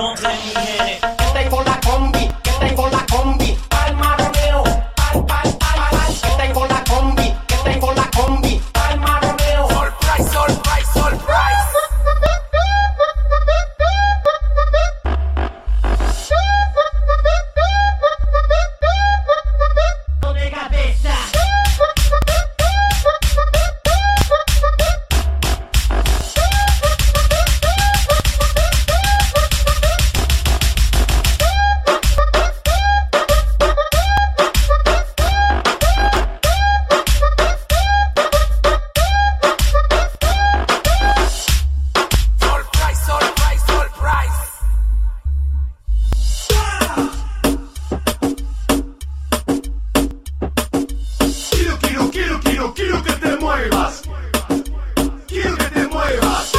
don't let me you it. quiero, quiero que te muevas. Quiero que te muevas.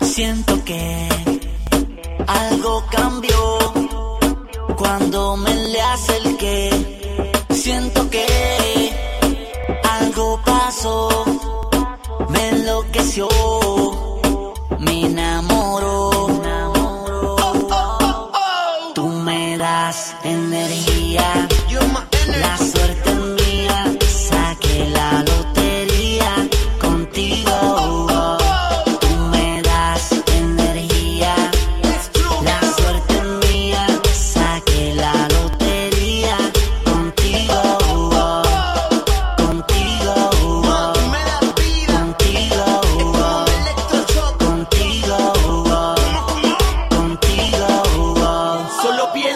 Siento que algo cambió cuando me le acerqué, siento que algo pasó, me enloqueció, me enamoró. Tú me das energía, la suerte.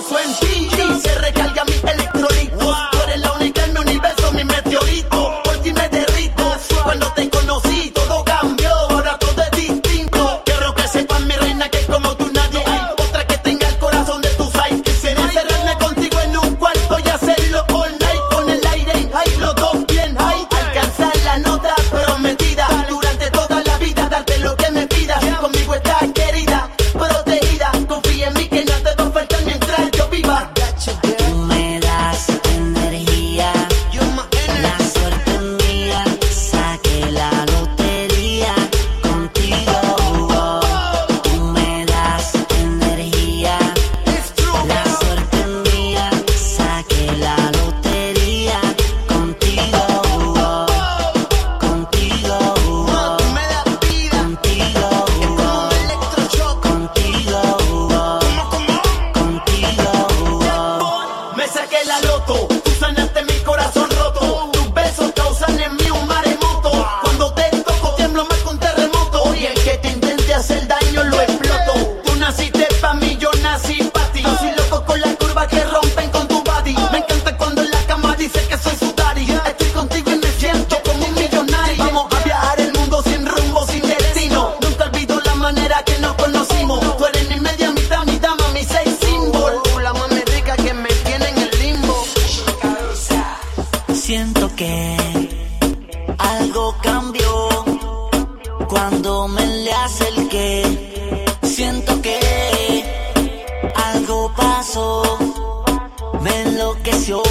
pienso en ti. Y se recarga mi electrolito. Wow. Tú eres la única en mi universo, mi meteorito. Por ti me derrito. Cuando te conocí. Cuando me le acerqué, siento que algo pasó, me enloqueció.